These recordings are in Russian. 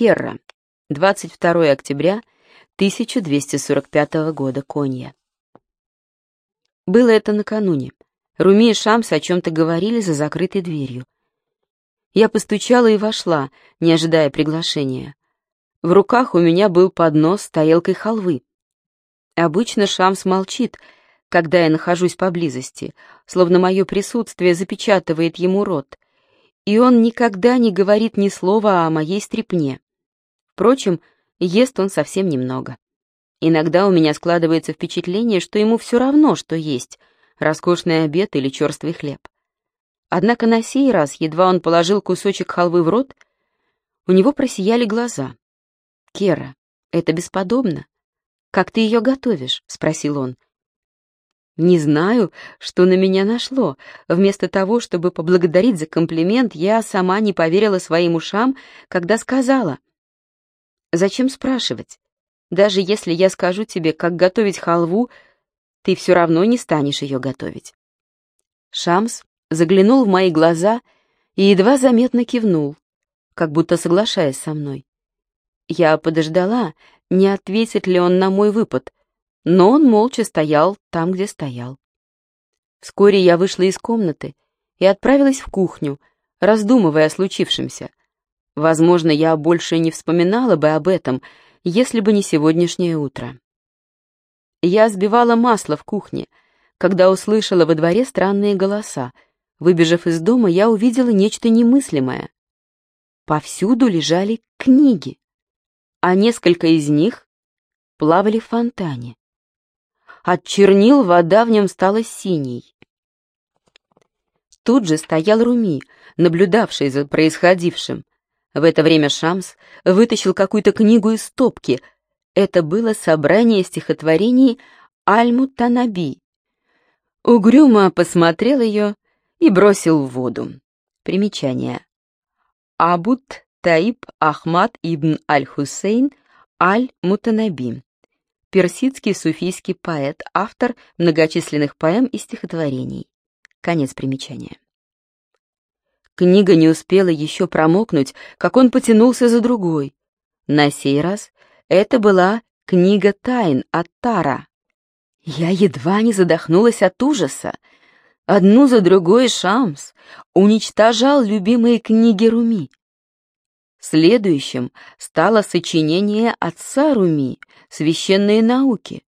Керра. 22 октября 1245 года. Конья. Было это накануне. Руми и Шамс о чем-то говорили за закрытой дверью. Я постучала и вошла, не ожидая приглашения. В руках у меня был поднос с тарелкой халвы. Обычно Шамс молчит, когда я нахожусь поблизости, словно мое присутствие запечатывает ему рот, и он никогда не говорит ни слова о моей стрипне. Впрочем, ест он совсем немного. Иногда у меня складывается впечатление, что ему все равно, что есть, роскошный обед или черствый хлеб. Однако на сей раз, едва он положил кусочек халвы в рот, у него просияли глаза. «Кера, это бесподобно. Как ты ее готовишь?» — спросил он. Не знаю, что на меня нашло. Вместо того, чтобы поблагодарить за комплимент, я сама не поверила своим ушам, когда сказала. «Зачем спрашивать? Даже если я скажу тебе, как готовить халву, ты все равно не станешь ее готовить». Шамс заглянул в мои глаза и едва заметно кивнул, как будто соглашаясь со мной. Я подождала, не ответит ли он на мой выпад, но он молча стоял там, где стоял. Вскоре я вышла из комнаты и отправилась в кухню, раздумывая о случившемся. Возможно, я больше не вспоминала бы об этом, если бы не сегодняшнее утро. Я сбивала масло в кухне, когда услышала во дворе странные голоса — Выбежав из дома, я увидела нечто немыслимое. Повсюду лежали книги, а несколько из них плавали в фонтане. От чернил вода в нем стала синей. Тут же стоял Руми, наблюдавший за происходившим. В это время Шамс вытащил какую-то книгу из стопки. Это было собрание стихотворений Аль-Мутанаби. Угрюмо посмотрел ее и бросил в воду. Примечание. Абут Таиб Ахмад ибн Аль-Хусейн Аль-Мутанаби. Персидский суфийский поэт, автор многочисленных поэм и стихотворений. Конец примечания. Книга не успела еще промокнуть, как он потянулся за другой. На сей раз это была книга тайн от Тара. Я едва не задохнулась от ужаса. Одну за другой Шамс уничтожал любимые книги Руми. Следующим стало сочинение отца Руми «Священные науки».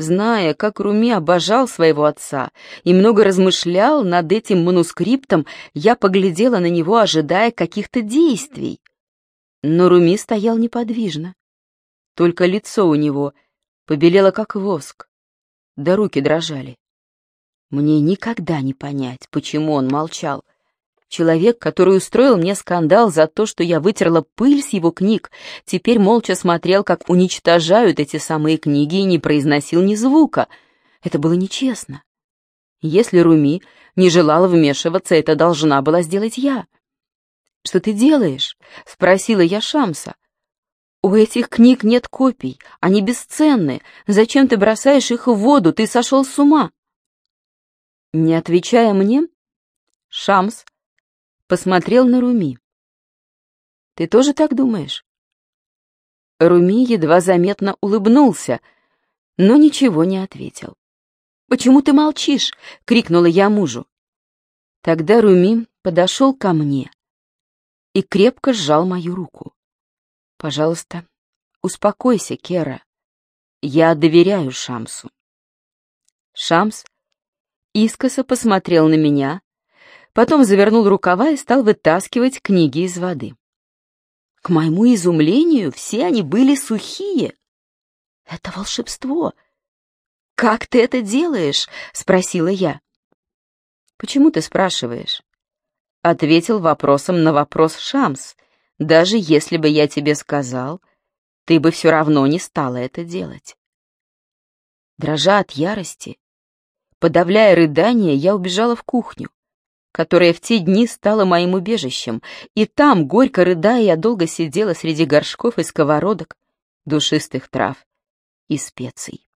Зная, как Руми обожал своего отца и много размышлял над этим манускриптом, я поглядела на него, ожидая каких-то действий. Но Руми стоял неподвижно. Только лицо у него побелело, как воск, да руки дрожали. Мне никогда не понять, почему он молчал. Человек, который устроил мне скандал за то, что я вытерла пыль с его книг, теперь молча смотрел, как уничтожают эти самые книги и не произносил ни звука. Это было нечестно. Если Руми не желала вмешиваться, это должна была сделать я. «Что ты делаешь?» — спросила я Шамса. «У этих книг нет копий, они бесценны. Зачем ты бросаешь их в воду? Ты сошел с ума!» Не отвечая мне, Шамс посмотрел на Руми. «Ты тоже так думаешь?» Руми едва заметно улыбнулся, но ничего не ответил. «Почему ты молчишь?» — крикнула я мужу. Тогда Руми подошел ко мне и крепко сжал мою руку. «Пожалуйста, успокойся, Кера. Я доверяю Шамсу». Шамс искоса посмотрел на меня, потом завернул рукава и стал вытаскивать книги из воды. К моему изумлению, все они были сухие. «Это волшебство!» «Как ты это делаешь?» — спросила я. «Почему ты спрашиваешь?» Ответил вопросом на вопрос Шамс. «Даже если бы я тебе сказал, ты бы все равно не стала это делать». Дрожа от ярости, Подавляя рыдание, я убежала в кухню, которая в те дни стала моим убежищем, и там, горько рыдая, я долго сидела среди горшков и сковородок, душистых трав и специй.